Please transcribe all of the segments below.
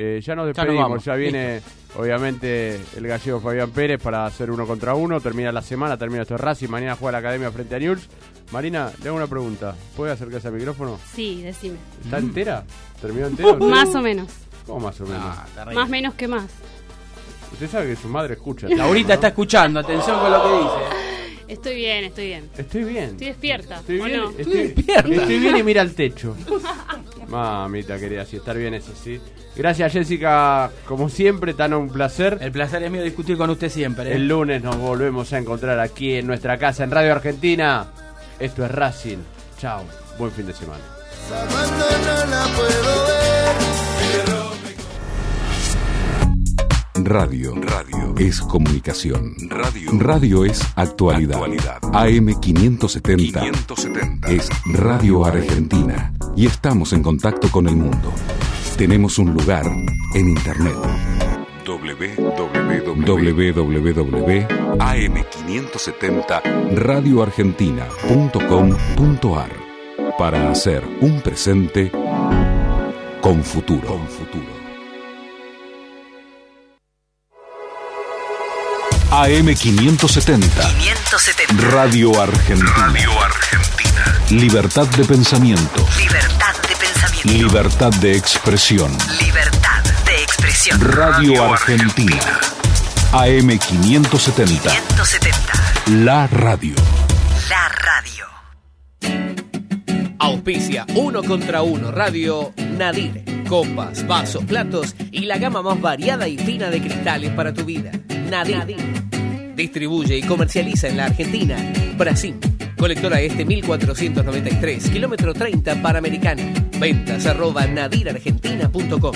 Eh, ya nos Ya nos despedimos, ya viene obviamente el gallego Fabián Pérez para hacer uno contra uno, termina la semana, termina esto de Racing, mañana juega la academia frente a News. Marina, le hago una pregunta, ¿puede acercarse al micrófono? Sí, decime. ¿Está entera? ¿Terminó entero? Más o menos. ¿Cómo más o menos? Ah. Más menos que más. Usted sabe que su madre escucha. Laurita ¿no? está escuchando, atención con lo que dice. Estoy bien, estoy bien. Estoy bien. Estoy despierta. Estoy ¿o bien, no? estoy, despierta. estoy bien y mira al techo. Mamita querida, si estar bien es así. Gracias Jessica, como siempre, tan un placer. El placer es mío discutir con usted siempre. ¿eh? El lunes nos volvemos a encontrar aquí en nuestra casa en Radio Argentina. Esto es Racing. Chao. Buen fin de semana. Radio. Radio es comunicación. Radio. Radio es actualidad. AM570 570. es Radio Argentina y estamos en contacto con el mundo. Tenemos un lugar en Internet. www.am570 radioargentina.com.ar para hacer un presente con futuro. Con futuro. AM570 570. Radio Argentina. Radio Argentina. Libertad de pensamiento. Libertad de pensamiento. Libertad de expresión. Libertad de expresión. Radio Argentina. AM570. 170. La radio. La radio. Auspicia uno contra uno Radio Nadir. Copas, vasos, platos y la gama más variada y fina de cristales para tu vida. Nadir. Distribuye y comercializa en la Argentina. Brasil. Colectora Este 1493, kilómetro 30 Panamericana. Ventas arroba nadirargentina.com.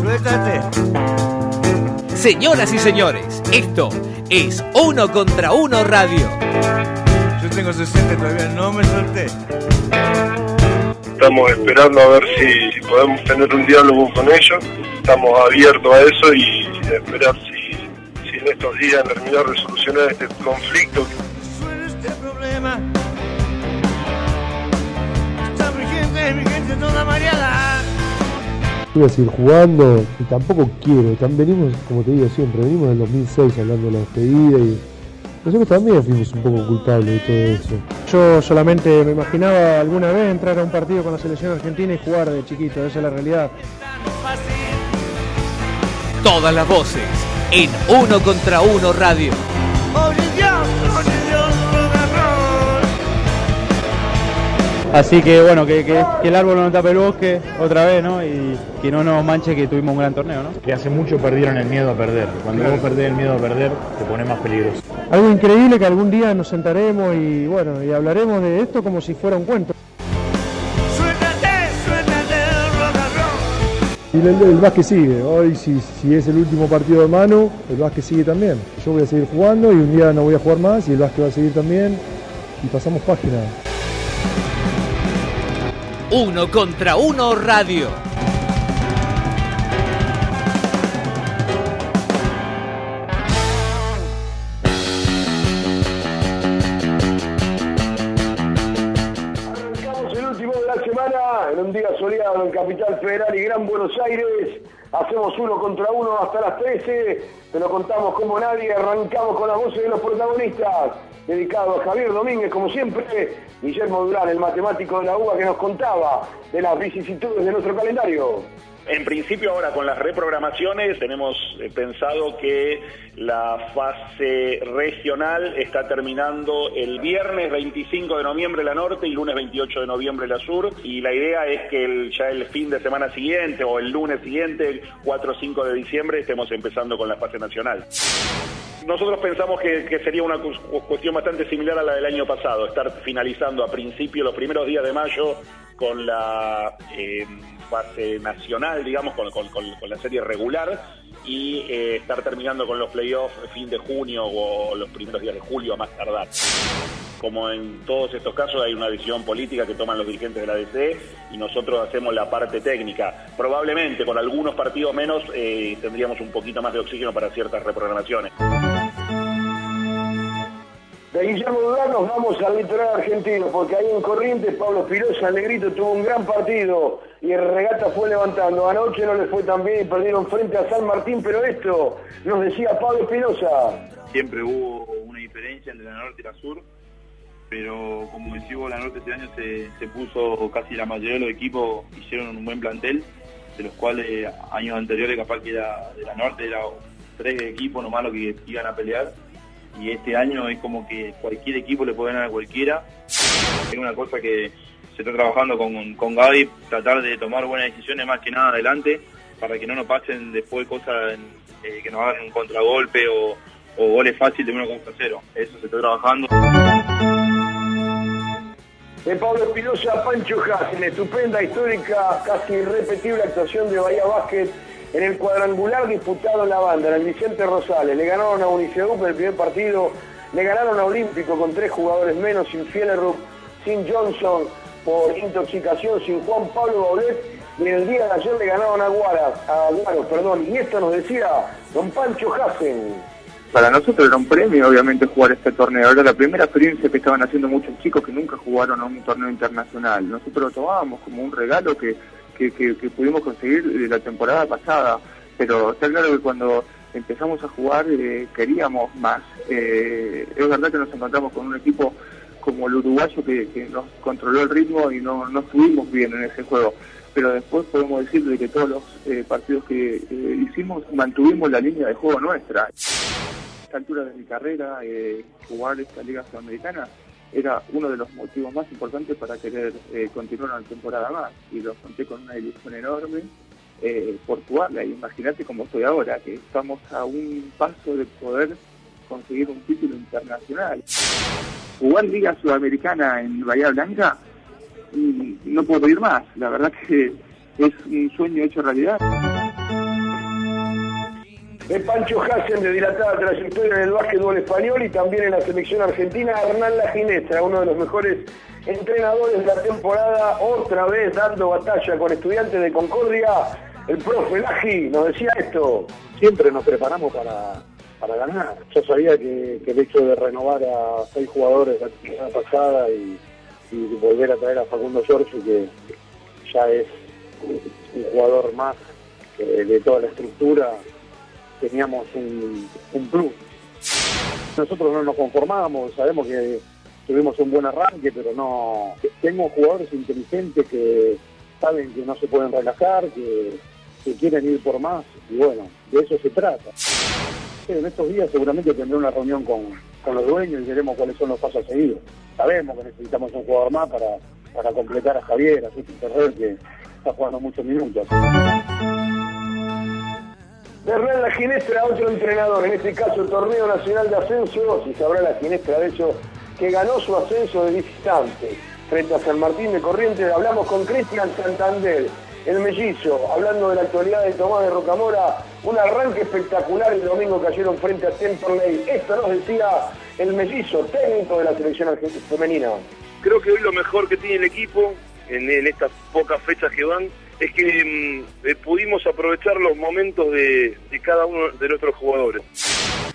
Suéltate. Señoras y señores, esto es Uno contra Uno Radio. Yo tengo 60 y todavía no me solté. Estamos esperando a ver si podemos tener un diálogo con ellos. Estamos abiertos a eso y esperar si, si en estos días terminar de solucionar este conflicto. Este problema. Está mi gente, mi gente toda mareada. Voy a seguir jugando y tampoco quiero. Tam- venimos, como te digo siempre, venimos del 2006 hablando de la despedida y nosotros también fuimos un poco culpables de todo eso. Yo solamente me imaginaba alguna vez entrar a un partido con la selección argentina y jugar de chiquito, esa es la realidad. Todas las voces en Uno contra Uno Radio. Así que bueno, que, que- que el árbol no tape el bosque otra vez, ¿no? Y que no nos manche que tuvimos un gran torneo, ¿no? Que hace mucho perdieron el miedo a perder. Cuando vos perdés el miedo a perder, te pone más peligroso. Algo increíble que algún día nos sentaremos y bueno, y hablaremos de esto como si fuera un cuento. Suéltate, suéltate, rock and roll. Y el, el básquet sigue. Hoy, si, si es el último partido de mano, el básquet sigue también. Yo voy a seguir jugando y un día no voy a jugar más y el básquet va a seguir también. Y pasamos página. Uno contra Uno Radio. Soleado en Capital Federal y Gran Buenos Aires. Hacemos uno contra uno hasta las 13. Te lo contamos como nadie. Arrancamos con las voces de los protagonistas. Dedicado a Javier Domínguez, como siempre. Guillermo Durán, el matemático de la UBA, que nos contaba de las vicisitudes de nuestro calendario. En principio ahora con las reprogramaciones tenemos eh, pensado que la fase regional está terminando el viernes 25 de noviembre la norte y lunes 28 de noviembre la sur y la idea es que el- ya el fin de semana siguiente o el lunes siguiente, 4 o 5 de diciembre, estemos empezando con la fase nacional. Nosotros pensamos que, sería una cu- cuestión bastante similar a la del año pasado, estar finalizando a principio, los primeros días de mayo, con la eh, fase nacional, digamos, con la serie regular, y eh, estar terminando con los playoffs fin de junio o los primeros días de julio a más tardar. Como en todos estos casos hay una decisión política que toman los dirigentes de la DC y nosotros hacemos la parte técnica. Probablemente con algunos partidos menos eh, tendríamos un poquito más de oxígeno para ciertas reprogramaciones. De Guillermo Durán nos vamos al litoral argentino, porque ahí en Corrientes Pablo Pirosa, el negrito, tuvo un gran partido y el regata fue levantando. Anoche no le fue tan bien y perdieron frente a San Martín, pero esto nos decía Pablo Pirosa. Siempre hubo una diferencia entre la norte y la sur, pero como decimos, la norte este año se, se puso casi la mayoría de los equipos, hicieron un buen plantel, de los cuales años anteriores capaz que era de la norte, era tres equipos nomás los que iban a pelear y este año es como que cualquier equipo le puede ganar a cualquiera. Es una cosa que se está trabajando con, con Gaby, tratar de tomar buenas decisiones más que nada adelante para que no nos pasen después cosas eh, que nos hagan un contragolpe o, goles fáciles de 1 contra 0. Eso se está trabajando. De Pablo Espinosa, Pancho Hasen, estupenda, histórica, casi irrepetible actuación de Bahía Básquet en el cuadrangular disputado en la banda, en el Vicente Rosales. Le ganaron a Unicedup en el primer partido, le ganaron a Olímpico con tres jugadores menos, sin Fielerrup, sin Johnson por intoxicación, sin Juan Pablo Baulet, y en el día de ayer le ganaron a Guara, a Guaro, perdón, y esto nos decía don Pancho Hasen. Para nosotros era un premio, obviamente, jugar este torneo. Era la primera experiencia que estaban haciendo muchos chicos que nunca jugaron a un torneo internacional. Nosotros lo tomábamos como un regalo que que, pudimos conseguir de la temporada pasada, pero está claro que cuando empezamos a jugar eh, queríamos más. Eh, es verdad que nos encontramos con un equipo como el uruguayo que, nos controló el ritmo y no, no estuvimos bien en ese juego, pero después podemos decir de que todos los eh, partidos que eh, hicimos mantuvimos la línea de juego nuestra. A esta altura de mi carrera, eh, jugar esta liga sudamericana era uno de los motivos más importantes para querer eh, continuar una temporada más y lo conté con una ilusión enorme eh, por jugarla. Imagínate cómo estoy ahora, que estamos a un paso de poder conseguir un título internacional. Jugar Liga Sudamericana en Bahía Blanca, y no puedo pedir más. La verdad que es un sueño hecho realidad. De Pancho Hassen de dilatada trayectoria en el básquetbol español y también en la selección argentina, Hernán La Ginestra, uno de los mejores entrenadores de la temporada, otra vez dando batalla con estudiantes de Concordia. El profe Laji nos decía esto. Siempre nos preparamos para, para ganar. Yo sabía que, el hecho de renovar a seis jugadores la temporada pasada y, volver a traer a Facundo Giorgio, que ya es un jugador más que de toda la estructura, teníamos un, plus. Nosotros no nos conformamos, sabemos que tuvimos un buen arranque, pero no. Tengo jugadores inteligentes que saben que no se pueden relajar, que, quieren ir por más, y bueno, de eso se trata. En estos días seguramente tendré una reunión con, con los dueños y veremos cuáles son los pasos a seguir. Sabemos que necesitamos un jugador más para, para completar a Javier, a Suti Ferrer, que está jugando muchos minutos. Hernán La Ginestra, otro entrenador, en este caso el Torneo Nacional de Ascenso, si sabrá La Ginestra de eso, que ganó su ascenso de visitante frente a San Martín de Corrientes. Hablamos con Cristian Santander, el mellizo, hablando de la actualidad de Tomás de Rocamora, un arranque espectacular el domingo cayeron frente a Temperley. Esto nos decía el mellizo, técnico de la selección femenina. Creo que hoy lo mejor que tiene el equipo en estas pocas fechas que van es que mm, eh, pudimos aprovechar los momentos de, cada uno de nuestros jugadores.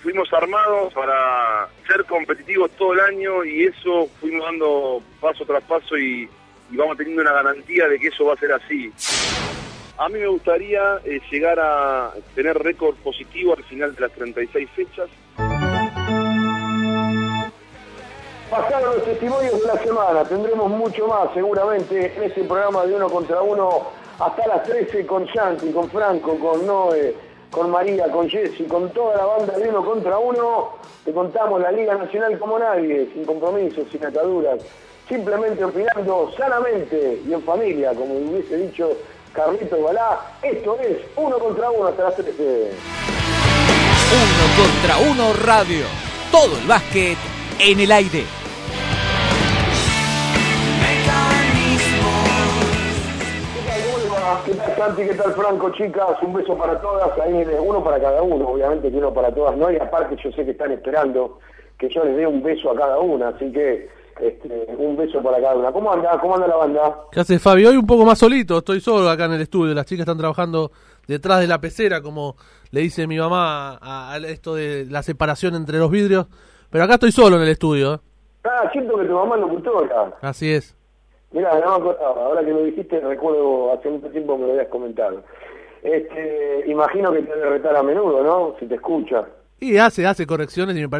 Fuimos armados para ser competitivos todo el año y eso fuimos dando paso tras paso y, y vamos teniendo una garantía de que eso va a ser así. A mí me gustaría eh, llegar a tener récord positivo al final de las 36 fechas. Pasaron los testimonios de la semana, tendremos mucho más seguramente en este programa de uno contra uno hasta las 13 con Santi, con Franco, con Noé, con María, con Jessy, con toda la banda de uno contra uno. Te contamos la Liga Nacional como nadie, sin compromisos, sin ataduras, simplemente opinando sanamente y en familia, como hubiese dicho Carlitos Balá. Esto es uno contra uno hasta las 13. Uno contra uno radio. Todo el básquet en el aire. ¿Qué tal Santi? ¿Qué tal Franco, chicas? Un beso para todas, ahí viene uno para cada uno, obviamente que uno para todas no, y aparte yo sé que están esperando que yo les dé un beso a cada una, así que este, un beso para cada una. ¿Cómo anda? ¿Cómo anda la banda? ¿Qué hace Fabio? Hoy un poco más solito, estoy solo acá en el estudio, las chicas están trabajando detrás de la pecera, como le dice mi mamá a, a esto de la separación entre los vidrios, Pero acá estoy solo en el estudio. ¿eh? Ah, siento que tu mamá es locutora. Así es. Mira, no ahora que lo dijiste, recuerdo hace mucho tiempo me lo habías comentado. Este, imagino que te debe retar a menudo, ¿no? Si te escucha. Y hace, hace correcciones y me parece